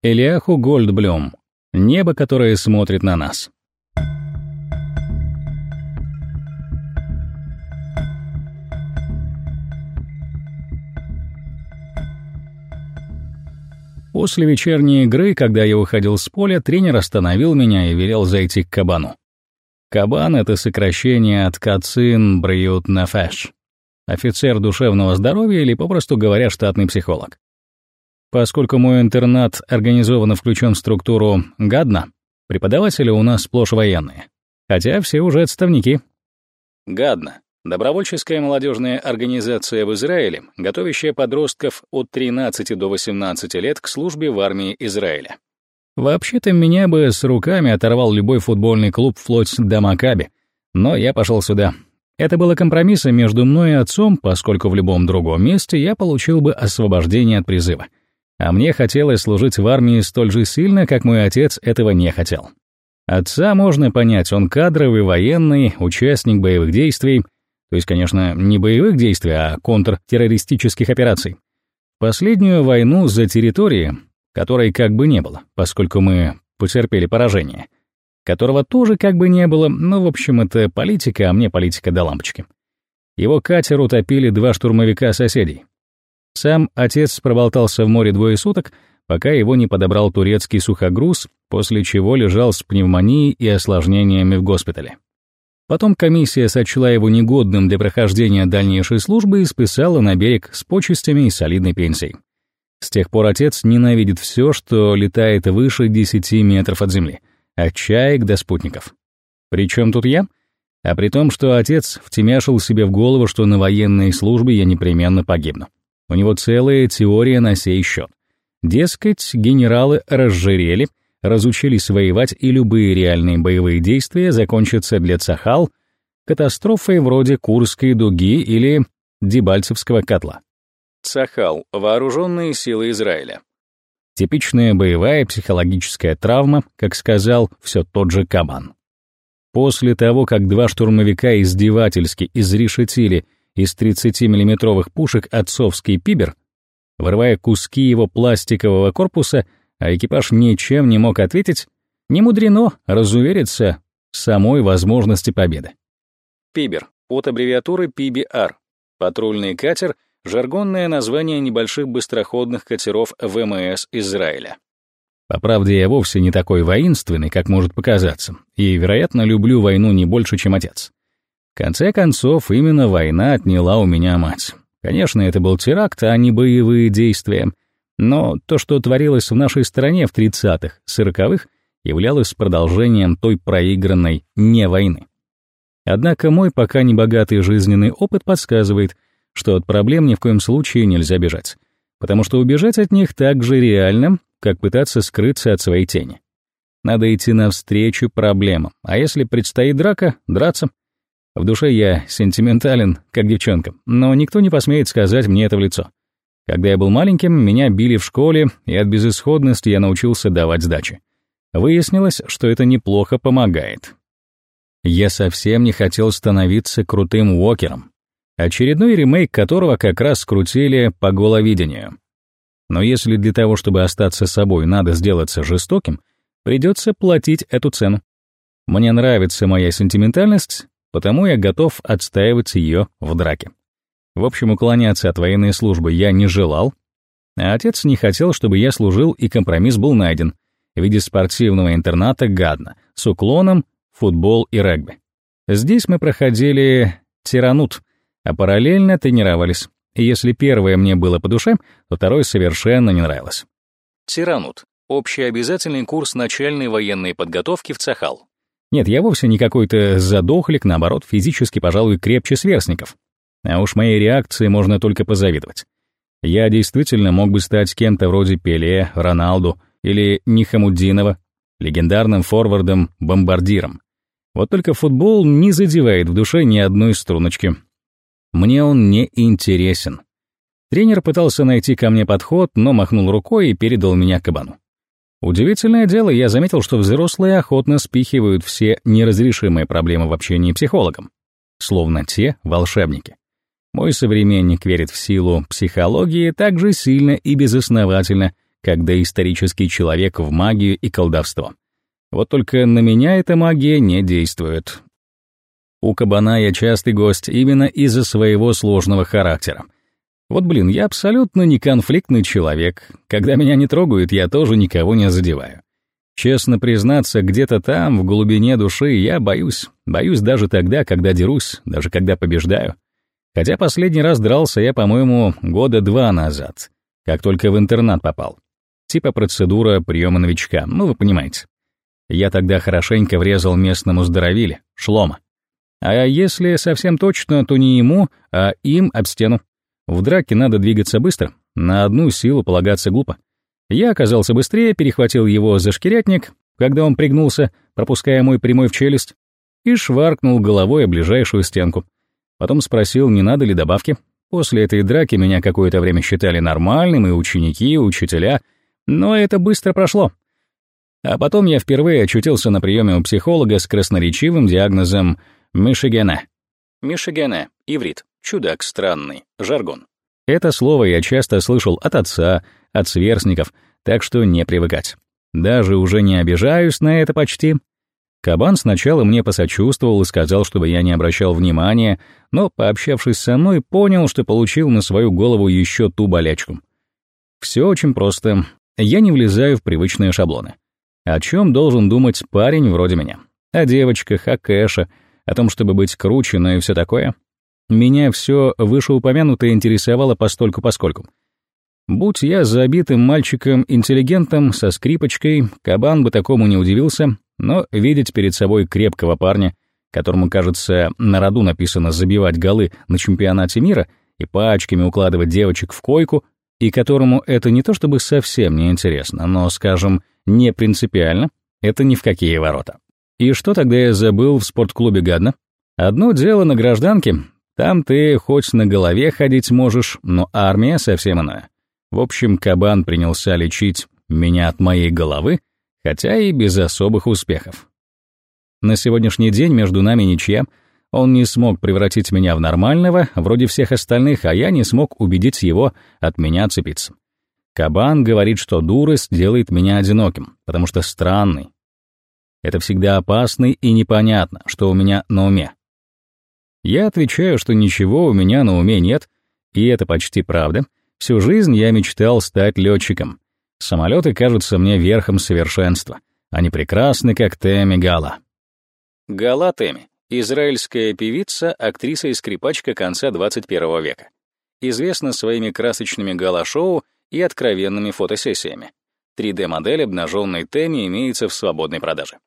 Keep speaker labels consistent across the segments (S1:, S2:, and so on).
S1: Элиаху Гольдблюм. Небо, которое смотрит на нас. После вечерней игры, когда я уходил с поля, тренер остановил меня и велел зайти к кабану. Кабан — это сокращение от Кацин Бриют Нафэш. Офицер душевного здоровья или, попросту говоря, штатный психолог. Поскольку мой интернат организованно включен в структуру ГАДНа, преподаватели у нас сплошь военные. Хотя все уже отставники. ГАДНа Добровольческая молодежная организация в Израиле, готовящая подростков от 13 до 18 лет к службе в армии Израиля. Вообще-то меня бы с руками оторвал любой футбольный клуб вплоть до Макаби, но я пошел сюда. Это было компромиссом между мной и отцом, поскольку в любом другом месте я получил бы освобождение от призыва. А мне хотелось служить в армии столь же сильно, как мой отец этого не хотел. Отца можно понять, он кадровый, военный, участник боевых действий — то есть, конечно, не боевых действий, а контртеррористических операций. Последнюю войну за территории, которой как бы не было, поскольку мы потерпели поражение, которого тоже как бы не было, но, в общем, это политика, а мне политика до лампочки. Его катер утопили два штурмовика соседей. Сам отец проболтался в море двое суток, пока его не подобрал турецкий сухогруз, после чего лежал с пневмонией и осложнениями в госпитале. Потом комиссия сочла его негодным для прохождения дальнейшей службы и списала на берег с почестями и солидной пенсией. С тех пор отец ненавидит все, что летает выше 10 метров от земли, от чаек до спутников. Причем тут я? А при том, что отец втемяшил себе в голову, что на военной службе я непременно погибну. У него целая теория на сей счет. Дескать, генералы разжирели, разучились воевать, и любые реальные боевые действия закончатся для Цахал катастрофой вроде Курской дуги или Дебальцевского котла. Цахал — вооруженные силы Израиля. Типичная боевая психологическая травма, как сказал все тот же Кабан. После того, как два штурмовика издевательски изрешетили из 30-миллиметровых пушек отцовский пибер, вырывая куски его пластикового корпуса — а экипаж ничем не мог ответить, не мудрено разувериться в самой возможности победы. Пибер от аббревиатуры PBR. Патрульный катер — жаргонное название небольших быстроходных катеров ВМС Израиля. По правде, я вовсе не такой воинственный, как может показаться, и, вероятно, люблю войну не больше, чем отец. Конце концов, именно война отняла у меня мать. Конечно, это был теракт, а не боевые действия — но то, что творилось в нашей стране в 30-х, 40-х, являлось продолжением той проигранной не войны. Однако мой пока небогатый жизненный опыт подсказывает, что от проблем ни в коем случае нельзя бежать, потому что убежать от них так же реально, как пытаться скрыться от своей тени. Надо идти навстречу проблемам, а если предстоит драка, драться. В душе я сентиментален, как девчонка, но никто не посмеет сказать мне это в лицо. Когда я был маленьким, меня били в школе, и от безысходности я научился давать сдачи. Выяснилось, что это неплохо помогает. Я совсем не хотел становиться крутым Уокером, очередной ремейк которого как раз скрутили по головидению. Но если для того, чтобы остаться собой, надо сделаться жестоким, придется платить эту цену. Мне нравится моя сентиментальность, потому я готов отстаивать ее в драке. В общем, уклоняться от военной службы я не желал, а отец не хотел, чтобы я служил, и компромисс был найден в виде спортивного интерната «Гадно» с уклоном футбол и регби. Здесь мы проходили тиранут, а параллельно тренировались. И если первое мне было по душе, то второе совершенно не нравилось. Тиранут — общеобязательный курс начальной военной подготовки в Цахал. Нет, я вовсе не какой-то задохлик, наоборот, физически, пожалуй, крепче сверстников. А уж моей реакции можно только позавидовать. Я действительно мог бы стать кем-то вроде Пеле, Роналду или Нихамуддинова, легендарным форвардом-бомбардиром. Вот только футбол не задевает в душе ни одной струночки. Мне он не интересен. Тренер пытался найти ко мне подход, но махнул рукой и передал меня кабану. Удивительное дело, я заметил, что взрослые охотно спихивают все неразрешимые проблемы в общении психологам, словно те волшебники. Мой современник верит в силу психологии так же сильно и безосновательно, как доисторический человек в магию и колдовство. Вот только на меня эта магия не действует. У кабана я частый гость именно из-за своего сложного характера. Вот блин, я абсолютно не конфликтный человек. Когда меня не трогают, я тоже никого не задеваю. Честно признаться, где-то там, в глубине души, я боюсь. Боюсь даже тогда, когда дерусь, даже когда побеждаю. Хотя последний раз дрался я, по-моему, года два назад, как только в интернат попал. Типа процедура приема новичка, ну вы понимаете. Я тогда хорошенько врезал местному здоровиле, шлома. А если совсем точно, то не ему, а им об стену. В драке надо двигаться быстро, на одну силу полагаться глупо. Я оказался быстрее, перехватил его за шкирятник, когда он пригнулся, пропуская мой прямой в челюсть, и шваркнул головой о ближайшую стенку. Потом спросил, не надо ли добавки. После этой драки меня какое-то время считали нормальным, и ученики, и учителя, но это быстро прошло. А потом я впервые очутился на приеме у психолога с красноречивым диагнозом Мишигена. Мишигена, иврит, чудак странный, жаргон. Это слово я часто слышал от отца, от сверстников, так что не привыкать. Даже уже не обижаюсь на это почти. Кабан сначала мне посочувствовал и сказал, чтобы я не обращал внимания, но, пообщавшись со мной, понял, что получил на свою голову еще ту болячку. Все очень просто. Я не влезаю в привычные шаблоны. О чем должен думать парень вроде меня? О девочках, о кэше, о том, чтобы быть круче, но и все такое. Меня все вышеупомянутое интересовало постольку-поскольку. Будь я забитым мальчиком-интеллигентом со скрипочкой, кабан бы такому не удивился, но видеть перед собой крепкого парня, которому, кажется, на роду написано забивать голы на чемпионате мира и пачками укладывать девочек в койку, и которому это не то чтобы совсем не интересно, но, скажем, не принципиально, это ни в какие ворота. И что тогда я забыл в спортклубе гадно? Одно дело на гражданке, там ты хоть на голове ходить можешь, но армия совсем иная. В общем, кабан принялся лечить меня от моей головы, хотя и без особых успехов. На сегодняшний день между нами ничья. Он не смог превратить меня в нормального, вроде всех остальных, а я не смог убедить его от меня отцепиться. Кабан говорит, что дурость делает меня одиноким, потому что странный. Это всегда опасно и непонятно, что у меня на уме. Я отвечаю, что ничего у меня на уме нет, и это почти правда. Всю жизнь я мечтал стать летчиком, Самолеты кажутся мне верхом совершенства. Они прекрасны, как Теми Гала. Гала Теми — израильская певица, актриса и скрипачка конца 21 века. Известна своими красочными гала-шоу и откровенными фотосессиями. 3D-модель обнаженной Теми имеется в свободной продаже.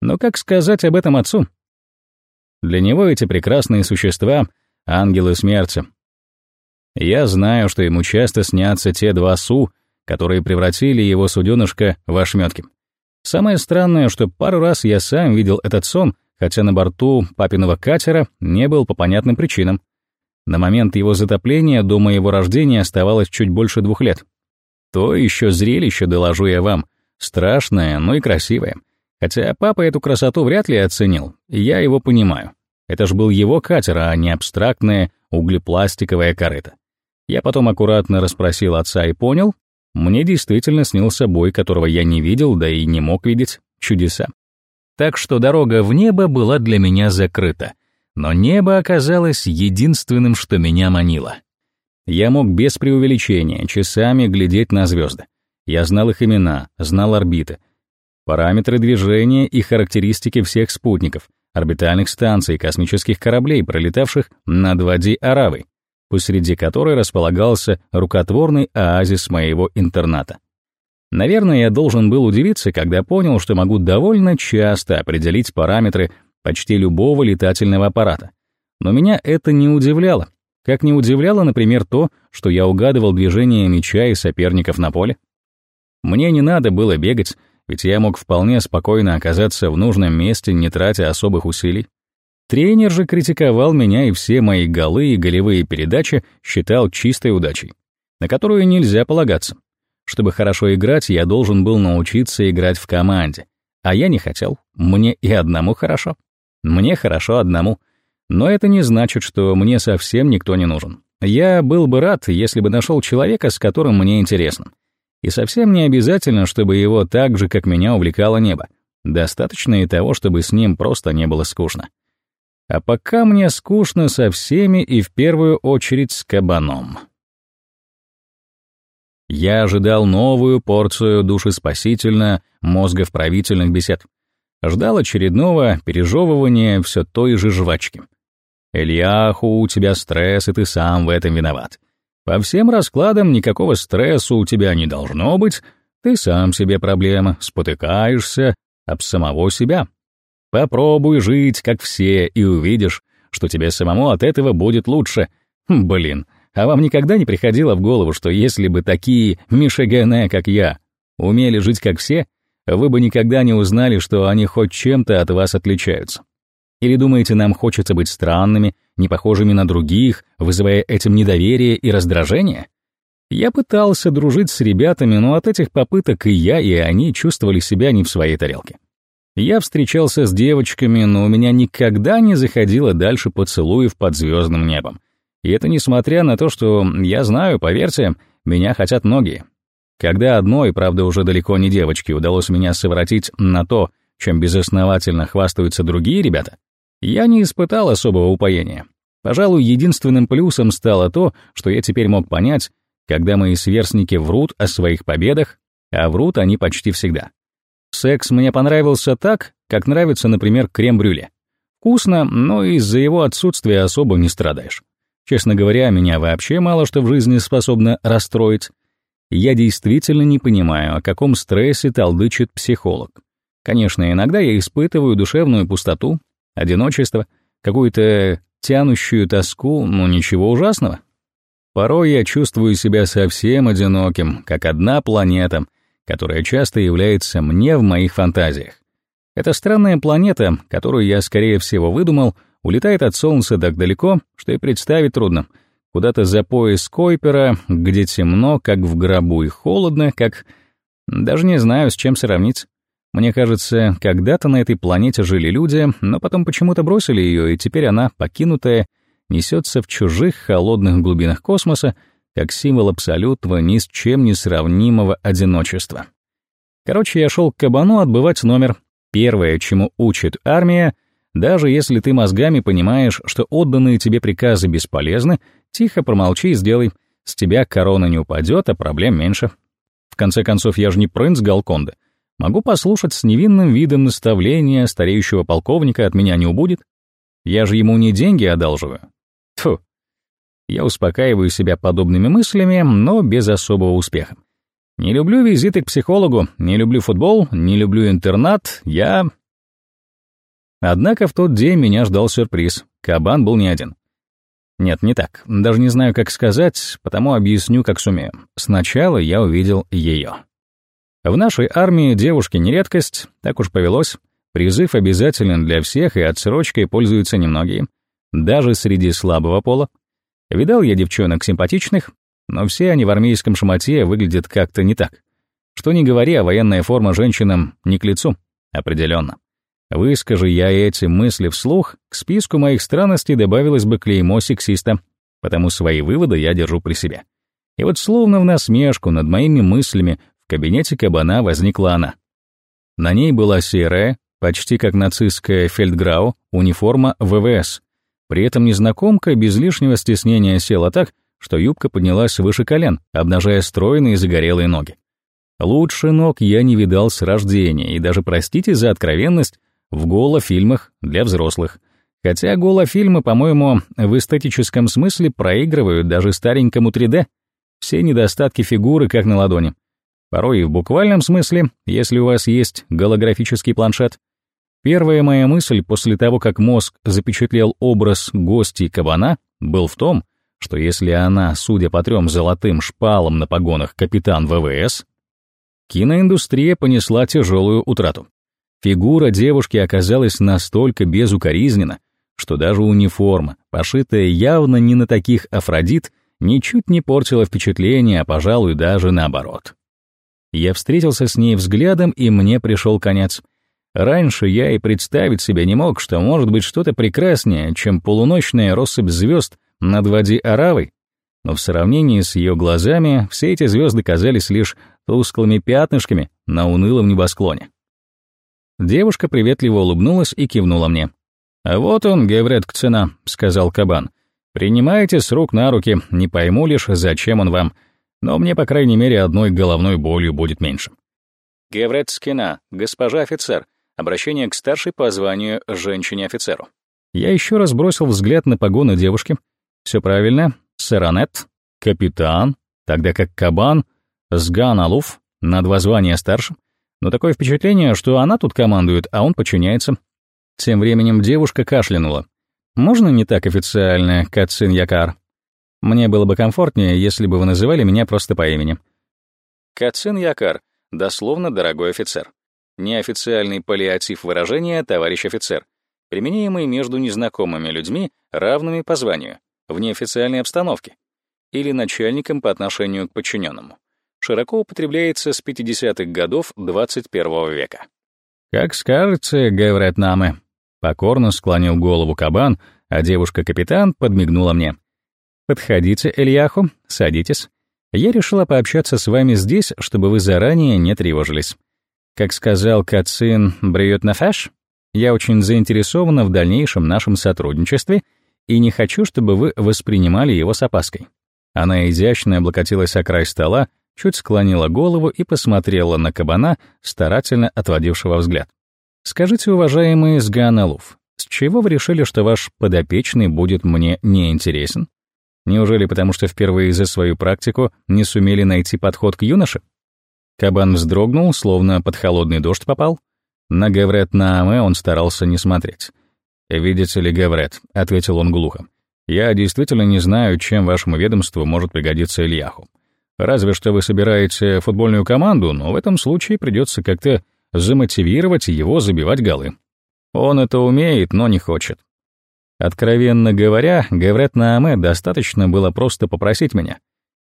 S1: Но как сказать об этом отцу? Для него эти прекрасные существа — ангелы смерти. Я знаю, что ему часто снятся те два Су, которые превратили его суденышко в ошметки. Самое странное, что пару раз я сам видел этот сон, хотя на борту папиного катера не был по понятным причинам. На момент его затопления до моего рождения оставалось чуть больше двух лет. То еще зрелище, доложу я вам, страшное, но и красивое. Хотя папа эту красоту вряд ли оценил, и я его понимаю. Это ж был его катер, а не абстрактное углепластиковое корыто. Я потом аккуратно расспросил отца и понял, мне действительно снился бой, которого я не видел, да и не мог видеть. Чудеса. Так что дорога в небо была для меня закрыта. Но небо оказалось единственным, что меня манило. Я мог без преувеличения часами глядеть на звезды. Я знал их имена, знал орбиты, параметры движения и характеристики всех спутников, орбитальных станций, космических кораблей, пролетавших над Вади Аравой посреди которой располагался рукотворный оазис моего интерната. Наверное, я должен был удивиться, когда понял, что могу довольно часто определить параметры почти любого летательного аппарата. Но меня это не удивляло. Как не удивляло, например, то, что я угадывал движение мяча и соперников на поле. Мне не надо было бегать, ведь я мог вполне спокойно оказаться в нужном месте, не тратя особых усилий. Тренер же критиковал меня и все мои голы и голевые передачи считал чистой удачей, на которую нельзя полагаться. Чтобы хорошо играть, я должен был научиться играть в команде. А я не хотел. Мне и одному хорошо. Мне хорошо одному. Но это не значит, что мне совсем никто не нужен. Я был бы рад, если бы нашел человека, с которым мне интересно. И совсем не обязательно, чтобы его так же, как меня, увлекало небо. Достаточно и того, чтобы с ним просто не было скучно. А пока мне скучно со всеми и в первую очередь с кабаном. Я ожидал новую порцию душеспасительно мозговправительных бесед. Ждал очередного пережевывания все той же жвачки. «Ильяху, у тебя стресс, и ты сам в этом виноват. По всем раскладам никакого стресса у тебя не должно быть, ты сам себе проблема, спотыкаешься об самого себя. Попробуй жить, как все, и увидишь, что тебе самому от этого будет лучше. Блин, а вам никогда не приходило в голову, что если бы такие Мишегене, как я, умели жить как все, вы бы никогда не узнали, что они хоть чем-то от вас отличаются? Или думаете, нам хочется быть странными, не похожими на других, вызывая этим недоверие и раздражение? Я пытался дружить с ребятами, но от этих попыток и я, и они чувствовали себя не в своей тарелке. Я встречался с девочками, но у меня никогда не заходило дальше поцелуев под звездным небом. И это несмотря на то, что я знаю, поверьте, меня хотят многие. Когда одной, правда уже далеко не девочке, удалось меня совратить на то, чем безосновательно хвастаются другие ребята, я не испытал особого упоения. Пожалуй, единственным плюсом стало то, что я теперь мог понять, когда мои сверстники врут о своих победах, а врут они почти всегда. Секс мне понравился так, как нравится, например, крем-брюле. Вкусно, но из-за его отсутствия особо не страдаешь. Честно говоря, меня вообще мало что в жизни способно расстроить. Я действительно не понимаю, о каком стрессе толдычит психолог. Конечно, иногда я испытываю душевную пустоту, одиночество, какую-то тянущую тоску, но ничего ужасного. Порой я чувствую себя совсем одиноким, как одна планета, которая часто является мне в моих фантазиях. Эта странная планета, которую я, скорее всего, выдумал, улетает от Солнца так далеко, что и представить трудно. Куда-то за пояс Койпера, где темно, как в гробу, и холодно, как... Даже не знаю, с чем сравнить. Мне кажется, когда-то на этой планете жили люди, но потом почему-то бросили ее, и теперь она, покинутая, несется в чужих холодных глубинах космоса, как символ абсолютного, ни с чем не сравнимого одиночества. Короче, я шел к кабану отбывать номер. Первое, чему учит армия, даже если ты мозгами понимаешь, что отданные тебе приказы бесполезны, тихо промолчи и сделай. С тебя корона не упадет, а проблем меньше. В конце концов, я же не принц Галконда. Могу послушать с невинным видом наставления стареющего полковника от меня не убудет. Я же ему не деньги одалживаю. Тьфу. Я успокаиваю себя подобными мыслями, но без особого успеха. Не люблю визиты к психологу, не люблю футбол, не люблю интернат, я... Однако в тот день меня ждал сюрприз. Кабан был не один. Нет, не так. Даже не знаю, как сказать, потому объясню, как сумею. Сначала я увидел ее. В нашей армии девушки не редкость, так уж повелось. Призыв обязателен для всех, и отсрочкой пользуются немногие. Даже среди слабого пола. Видал я девчонок симпатичных, но все они в армейском шмате выглядят как-то не так. Что не говори, а военная форма женщинам не к лицу. Определенно. Выскажи я эти мысли вслух, к списку моих странностей добавилось бы клеймо сексиста, потому свои выводы я держу при себе. И вот словно в насмешку над моими мыслями кабинете кабана возникла она. На ней была серая, почти как нацистская фельдграу, униформа ВВС. При этом незнакомка без лишнего стеснения села так, что юбка поднялась выше колен, обнажая стройные загорелые ноги. Лучше ног я не видал с рождения, и даже, простите за откровенность, в голофильмах для взрослых. Хотя голофильмы, по-моему, в эстетическом смысле проигрывают даже старенькому 3D. Все недостатки фигуры как на ладони. Порой и в буквальном смысле, если у вас есть голографический планшет. Первая моя мысль после того, как мозг запечатлел образ гостей кабана, был в том, что если она, судя по трем золотым шпалам на погонах капитан ВВС, киноиндустрия понесла тяжелую утрату. Фигура девушки оказалась настолько безукоризнена, что даже униформа, пошитая явно не на таких Афродит, ничуть не портила впечатление, а, пожалуй, даже наоборот. Я встретился с ней взглядом, и мне пришел конец. Раньше я и представить себе не мог, что может быть что-то прекраснее, чем полуночная россыпь звезд над Вади Аравой. но в сравнении с ее глазами все эти звезды казались лишь тусклыми пятнышками на унылом небосклоне. Девушка приветливо улыбнулась и кивнула мне. «А вот он, Геврет Кцена», — сказал кабан. «Принимайте с рук на руки, не пойму лишь, зачем он вам, но мне, по крайней мере, одной головной болью будет меньше». Геврет Скина, госпожа офицер, обращение к старшей по званию женщине-офицеру. Я еще раз бросил взгляд на погоны девушки. Все правильно, Саранет, капитан, тогда как Кабан, Сган Алуф, на два звания старше. Но такое впечатление, что она тут командует, а он подчиняется. Тем временем девушка кашлянула. «Можно не так официально, Кацин Якар? Мне было бы комфортнее, если бы вы называли меня просто по имени». Кацин Якар, дословно «дорогой офицер». Неофициальный паллиатив выражения «товарищ офицер», применяемый между незнакомыми людьми, равными по званию в неофициальной обстановке или начальником по отношению к подчиненному. Широко употребляется с 50-х годов 21 века. «Как скажете, говорят намы», — покорно склонил голову кабан, а девушка-капитан подмигнула мне. «Подходите, Ильяху, садитесь. Я решила пообщаться с вами здесь, чтобы вы заранее не тревожились. Как сказал Кацин Бриют Нафаш, я очень заинтересована в дальнейшем нашем сотрудничестве — и не хочу, чтобы вы воспринимали его с опаской». Она изящно облокотилась о край стола, чуть склонила голову и посмотрела на кабана, старательно отводившего взгляд. «Скажите, уважаемый Сганалуф, с чего вы решили, что ваш подопечный будет мне неинтересен? Неужели потому, что впервые за свою практику не сумели найти подход к юноше?» Кабан вздрогнул, словно под холодный дождь попал. На Гаврет Нааме он старался не смотреть. «Видите ли, Гаврет», — ответил он глухо, «я действительно не знаю, чем вашему ведомству может пригодиться Ильяху. Разве что вы собираете футбольную команду, но в этом случае придется как-то замотивировать его забивать голы. Он это умеет, но не хочет. Откровенно говоря, Гаврет Нааме достаточно было просто попросить меня.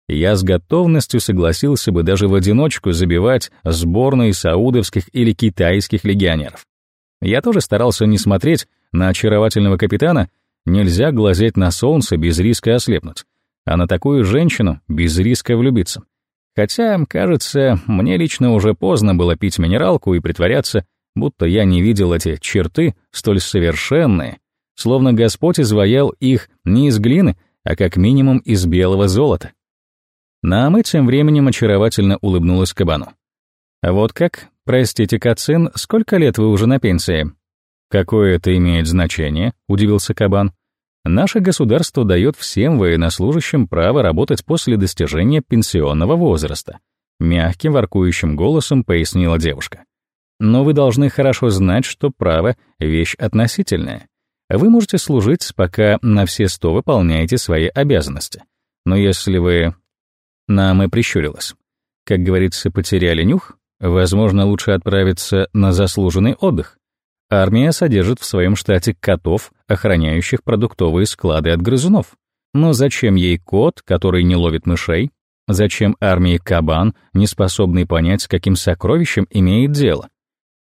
S1: Я с готовностью согласился бы даже в одиночку забивать сборные саудовских или китайских легионеров. Я тоже старался не смотреть на очаровательного капитана, нельзя глазеть на солнце без риска ослепнуть, а на такую женщину без риска влюбиться. Хотя, кажется, мне лично уже поздно было пить минералку и притворяться, будто я не видел эти черты столь совершенные, словно Господь изваял их не из глины, а как минимум из белого золота. Наамы тем временем очаровательно улыбнулась кабану. «А вот как? Простите, Кацин, сколько лет вы уже на пенсии?» «Какое это имеет значение?» — удивился Кабан. «Наше государство дает всем военнослужащим право работать после достижения пенсионного возраста», — мягким воркующим голосом пояснила девушка. «Но вы должны хорошо знать, что право — вещь относительная. Вы можете служить, пока на все сто выполняете свои обязанности. Но если вы...» Нам и прищурилась. Как говорится, потеряли нюх, возможно, лучше отправиться на заслуженный отдых. Армия содержит в своем штате котов, охраняющих продуктовые склады от грызунов. Но зачем ей кот, который не ловит мышей? Зачем армии кабан, не способный понять, с каким сокровищем имеет дело?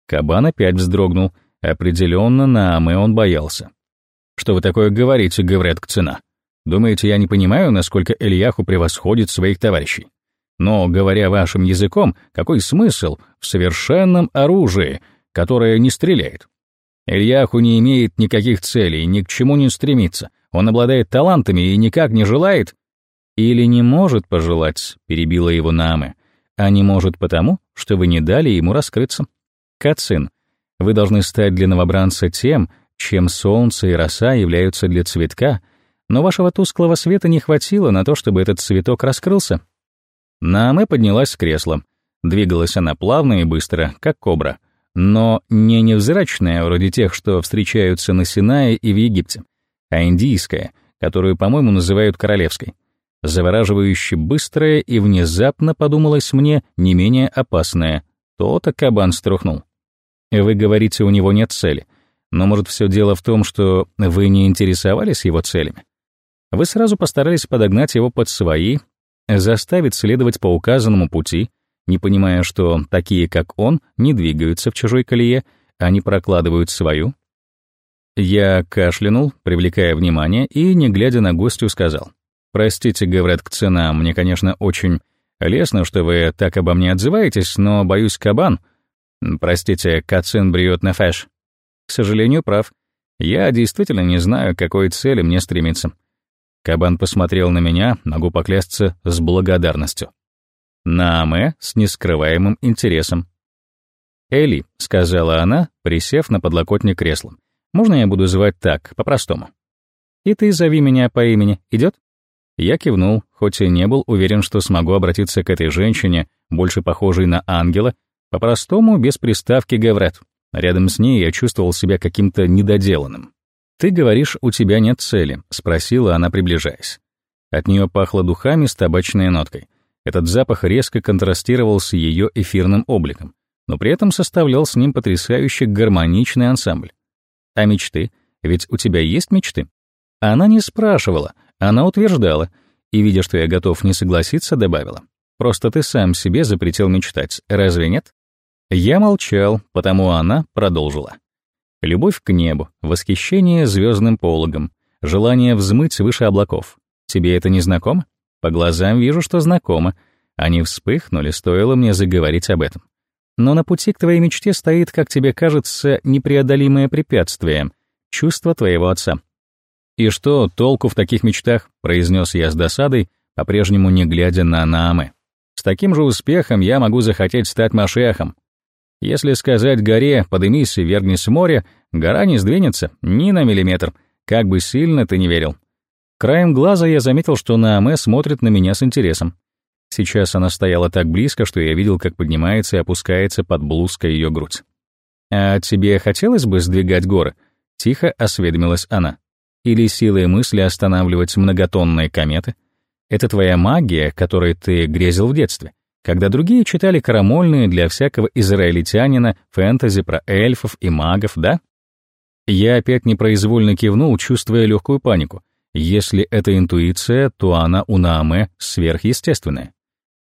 S1: Кабан опять вздрогнул. Определенно, на Аме он боялся. «Что вы такое говорите, говорят Кцена? Думаете, я не понимаю, насколько Ильяху превосходит своих товарищей? Но, говоря вашим языком, какой смысл в совершенном оружии, которое не стреляет? Ильяху не имеет никаких целей, ни к чему не стремится. Он обладает талантами и никак не желает... Или не может пожелать, перебила его Нааме, а не может потому, что вы не дали ему раскрыться. Кацин, вы должны стать для новобранца тем, чем солнце и роса являются для цветка, но вашего тусклого света не хватило на то, чтобы этот цветок раскрылся. Нааме поднялась с кресла. Двигалась она плавно и быстро, как кобра — но не невзрачная, вроде тех, что встречаются на Синае и в Египте, а индийская, которую, по-моему, называют королевской. Завораживающе быстрая и внезапно, подумалось мне, не менее опасная. То-то кабан струхнул. Вы говорите, у него нет цели. Но, может, все дело в том, что вы не интересовались его целями? Вы сразу постарались подогнать его под свои, заставить следовать по указанному пути, не понимая, что такие, как он, не двигаются в чужой колее, они прокладывают свою. Я кашлянул, привлекая внимание, и, не глядя на гостю, сказал. Простите, говорят к ценам, мне, конечно, очень лестно, что вы так обо мне отзываетесь, но, боюсь, кабан... Простите, Кацин бриет на фэш. К сожалению, прав. Я действительно не знаю, к какой цели мне стремиться. Кабан посмотрел на меня, могу поклясться, с благодарностью. На Аме с нескрываемым интересом. «Элли», — сказала она, присев на подлокотник кресла. «Можно я буду звать так, по-простому?» «И ты зови меня по имени, идет?» Я кивнул, хоть и не был уверен, что смогу обратиться к этой женщине, больше похожей на ангела, по-простому, без приставки «Гаврет». Рядом с ней я чувствовал себя каким-то недоделанным. «Ты говоришь, у тебя нет цели?» — спросила она, приближаясь. От нее пахло духами с табачной ноткой. Этот запах резко контрастировал с ее эфирным обликом, но при этом составлял с ним потрясающе гармоничный ансамбль. А мечты? Ведь у тебя есть мечты? Она не спрашивала, она утверждала, и, видя, что я готов не согласиться, добавила. Просто ты сам себе запретил мечтать, разве нет? Я молчал, потому она продолжила. Любовь к небу, восхищение звездным пологом, желание взмыть выше облаков. Тебе это не знакомо? По глазам вижу, что знакомо. Они вспыхнули, стоило мне заговорить об этом. Но на пути к твоей мечте стоит, как тебе кажется, непреодолимое препятствие — чувство твоего отца. «И что толку в таких мечтах?» — произнес я с досадой, по-прежнему не глядя на Наамы. «С таким же успехом я могу захотеть стать Машехом, если сказать горе «подымись и вернись в море», гора не сдвинется ни на миллиметр, как бы сильно ты не верил. Краем глаза я заметил, что Нааме смотрит на меня с интересом. Сейчас она стояла так близко, что я видел, как поднимается и опускается под блузкой ее грудь. «А тебе хотелось бы сдвигать горы?» — тихо осведомилась она. «Или силой мысли останавливать многотонные кометы? Это твоя магия, которой ты грезил в детстве когда другие читали карамольные для всякого израильтянина фэнтези про эльфов и магов, да? Я опять непроизвольно кивнул, чувствуя легкую панику. Если это интуиция, то она у Нааме сверхъестественная.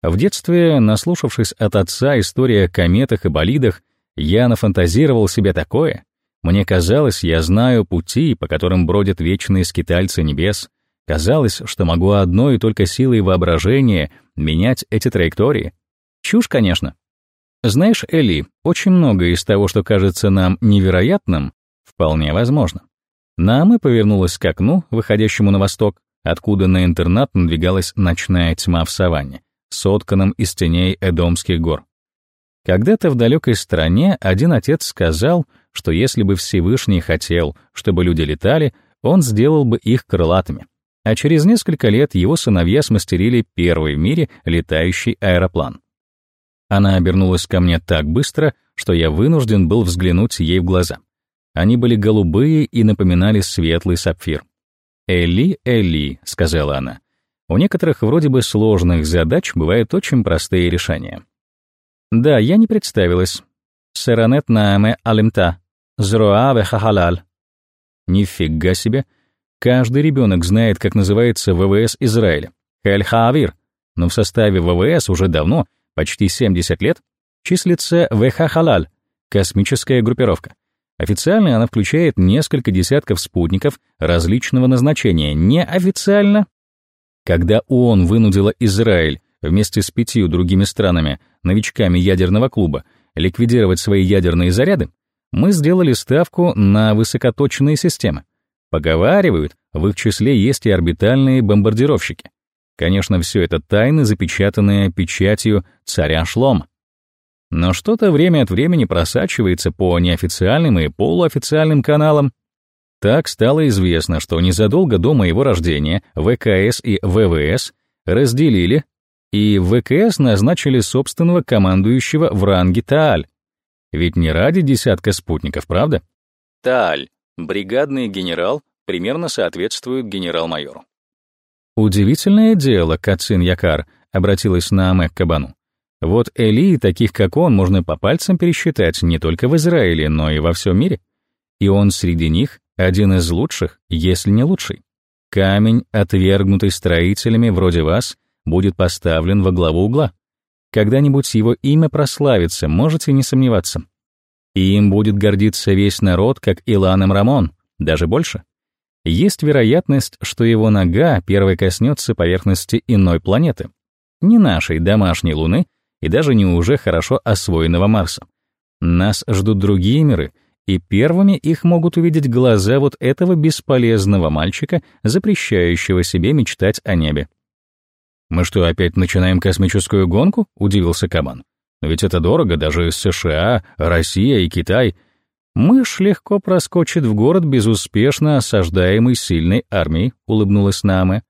S1: В детстве, наслушавшись от отца истории о кометах и болидах, я нафантазировал себе такое. Мне казалось, я знаю пути, по которым бродят вечные скитальцы небес, Казалось, что могу одной только силой воображения менять эти траектории. Чушь, конечно. Знаешь, Элли, очень многое из того, что кажется нам невероятным, вполне возможно. Наамы повернулась к окну, выходящему на восток, откуда на интернат надвигалась ночная тьма в саванне, сотканном из теней Эдомских гор. Когда-то в далекой стране один отец сказал, что если бы Всевышний хотел, чтобы люди летали, он сделал бы их крылатыми а через несколько лет его сыновья смастерили первый в мире летающий аэроплан. Она обернулась ко мне так быстро, что я вынужден был взглянуть ей в глаза. Они были голубые и напоминали светлый сапфир. «Элли, Элли», — сказала она, — «у некоторых вроде бы сложных задач бывают очень простые решения». «Да, я не представилась. Серанет нааме алимта, зроа вехахалаль». «Нифига себе», Каждый ребенок знает, как называется ВВС Израиля — Хель-Хаавир, но в составе ВВС уже давно, почти 70 лет, числится ВХ-Халаль — космическая группировка. Официально она включает несколько десятков спутников различного назначения, неофициально. Когда ООН вынудила Израиль вместе с пятью другими странами, новичками ядерного клуба, ликвидировать свои ядерные заряды, мы сделали ставку на высокоточные системы. Поговаривают, в их числе есть и орбитальные бомбардировщики. Конечно, все это тайны, запечатанные печатью царя Шлома. Но что-то время от времени просачивается по неофициальным и полуофициальным каналам. Так стало известно, что незадолго до моего рождения ВКС и ВВС разделили, и ВКС назначили собственного командующего в ранге Тааль. Ведь не ради десятка спутников, правда? Тааль Бригадный генерал примерно соответствует генерал-майору. «Удивительное дело, Кацин Якар», — обратилась на Амек Кабану. «Вот Эли, таких как он, можно по пальцам пересчитать не только в Израиле, но и во всем мире. И он среди них один из лучших, если не лучший. Камень, отвергнутый строителями вроде вас, будет поставлен во главу угла. Когда-нибудь его имя прославится, можете не сомневаться. И им будет гордиться весь народ, как Иланом Рамон, даже больше. есть вероятность, что его нога первой коснется поверхности иной планеты, не нашей домашней Луны и даже не уже хорошо освоенного Марса. Нас ждут другие миры, и первыми их могут увидеть глаза вот этого бесполезного мальчика, запрещающего себе мечтать о небе. «Мы что, опять начинаем космическую гонку?» — удивился Кабан. «Ведь это дорого, даже США, Россия и Китай. Мышь легко проскочит в город безуспешно осаждаемый сильной армией», — улыбнулась Наме.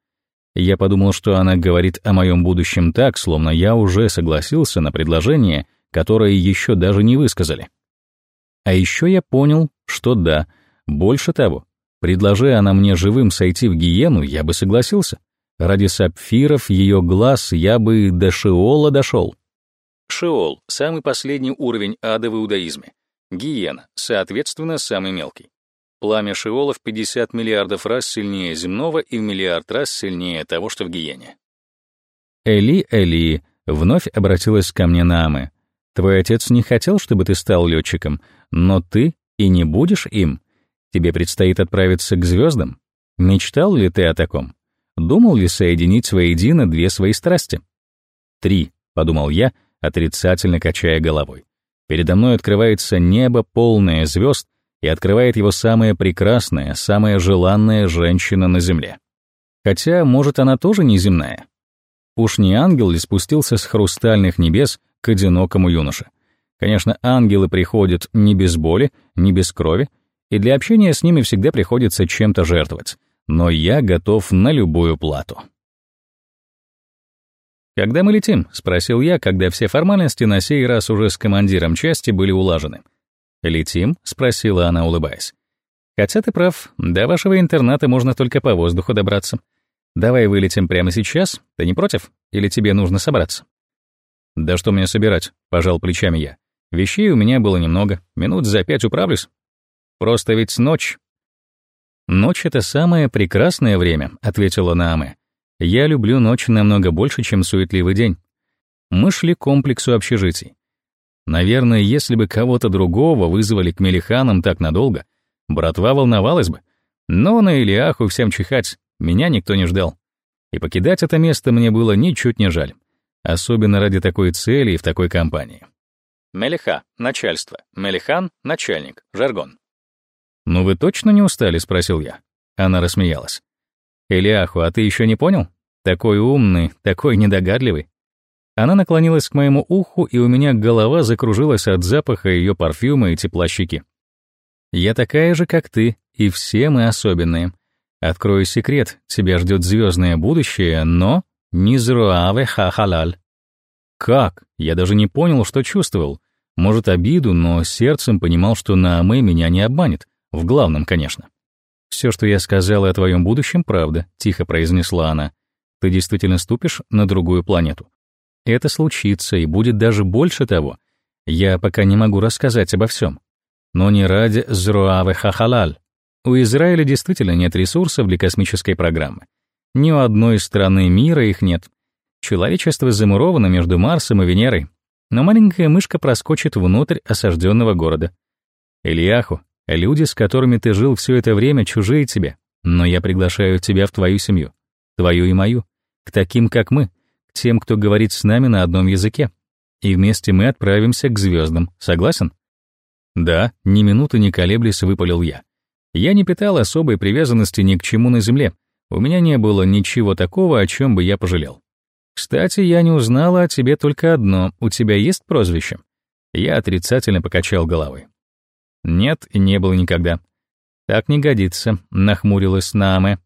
S1: Я подумал, что она говорит о моем будущем так, словно я уже согласился на предложение, которое еще даже не высказали. А еще я понял, что да, больше того, предложи она мне живым сойти в гиену, я бы согласился. Ради сапфиров ее глаз я бы до Шиола дошел. Шиол — самый последний уровень ада в иудаизме. Гиена, соответственно, самый мелкий. Пламя Шиола в 50 миллиардов раз сильнее земного и в миллиард раз сильнее того, что в Гиене. Эли, Эли, вновь обратилась ко мне Наамы. Твой отец не хотел, чтобы ты стал летчиком, но ты и не будешь им. Тебе предстоит отправиться к звездам. Мечтал ли ты о таком? Думал ли соединить воедино две свои страсти? Три, подумал я, отрицательно качая головой. Передо мной открывается небо, полное звезд, и открывает его самая прекрасная, самая желанная женщина на земле. Хотя, может, она тоже неземная. Уж не ангел ли спустился с хрустальных небес к одинокому юноше? Конечно, ангелы приходят не без боли, не без крови, и для общения с ними всегда приходится чем-то жертвовать но я готов на любую плату. «Когда мы летим?» — спросил я, когда все формальности на сей раз уже с командиром части были улажены. «Летим?» — спросила она, улыбаясь. «Хотя ты прав, до вашего интерната можно только по воздуху добраться. Давай вылетим прямо сейчас, ты не против? Или тебе нужно собраться?» «Да что мне собирать?» — пожал плечами я. «Вещей у меня было немного, минут за пять управлюсь. Просто ведь ночь, «Ночь — это самое прекрасное время», — ответила Нааме. «Я люблю ночь намного больше, чем суетливый день». Мы шли к комплексу общежитий. Наверное, если бы кого-то другого вызвали к Мелиханам так надолго, братва волновалась бы. Но на Илиаху всем чихать, меня никто не ждал. И покидать это место мне было ничуть не жаль. Особенно ради такой цели и в такой компании. Мелиха — начальство. Мелихан — начальник. Жаргон. «Ну вы точно не устали?» — спросил я. Она рассмеялась. «Элиаху, а ты еще не понял? Такой умный, такой недогадливый». Она наклонилась к моему уху, и у меня голова закружилась от запаха ее парфюма и тепла щеки. «Я такая же, как ты, и все мы особенные. Открою секрет, тебя ждет звездное будущее, но не зруаве ха-халаль». «Как?» Я даже не понял, что чувствовал. Может, обиду, но сердцем понимал, что Нааме меня не обманет. В главном, конечно. «Все, что я сказала о твоем будущем, правда», — тихо произнесла она. «Ты действительно ступишь на другую планету. Это случится, и будет даже больше того. Я пока не могу рассказать обо всем. Но не ради Зруавы Хахалаль. У Израиля действительно нет ресурсов для космической программы. Ни у одной страны мира их нет. Человечество замуровано между Марсом и Венерой, но маленькая мышка проскочит внутрь осажденного города. Ильяху, Люди, с которыми ты жил все это время, чужие тебе, но я приглашаю тебя в твою семью, твою и мою, к таким, как мы, к тем, кто говорит с нами на одном языке. И вместе мы отправимся к звездам. Согласен? Да, ни минуты не колеблясь, выпалил я. Я не питал особой привязанности ни к чему на земле. У меня не было ничего такого, о чем бы я пожалел. Кстати, я не узнала о тебе только одно. У тебя есть прозвище? Я отрицательно покачал головой. Нет, и не было никогда. Так не годится, нахмурилась Нааме.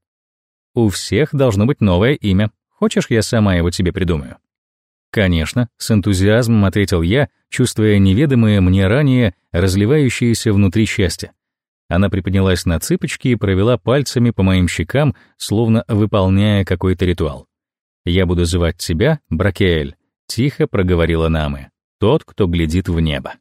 S1: У всех должно быть новое имя. Хочешь, я сама его тебе придумаю? Конечно, с энтузиазмом ответил я, чувствуя неведомое мне ранее разливающееся внутри счастье. Она приподнялась на цыпочки и провела пальцами по моим щекам, словно выполняя какой-то ритуал. «Я буду звать тебя, Бракеэль», — тихо проговорила Намы, «тот, кто глядит в небо».